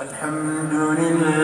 الحمد لله.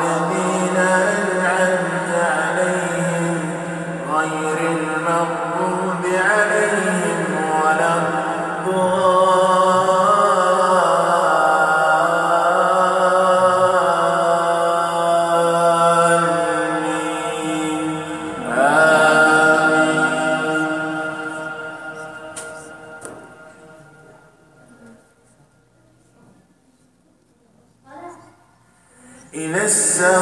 إلى السماء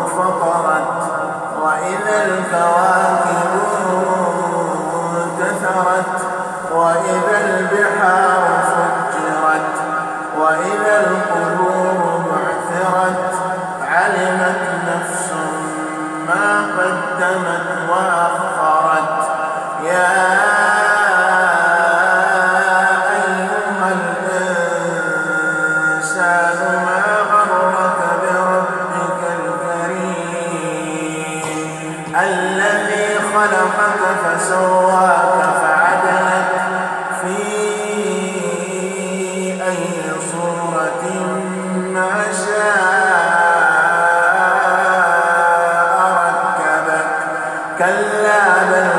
انفطرت وإلى الكواكب انتثرت وإلى البحار فجرت وإلى القبور بعثرت علمت نفس ما قدمت وأخرت خلقك فسواك فعدلك في أي صورة ما شاء ركبك. كلا بل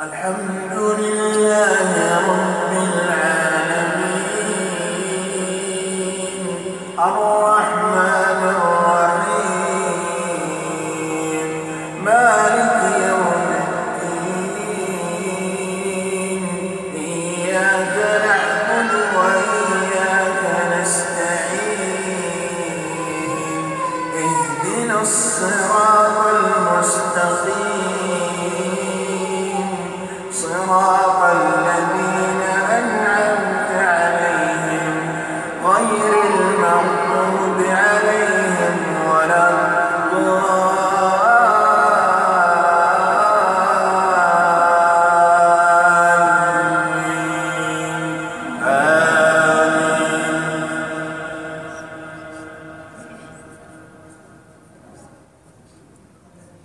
الحمد لله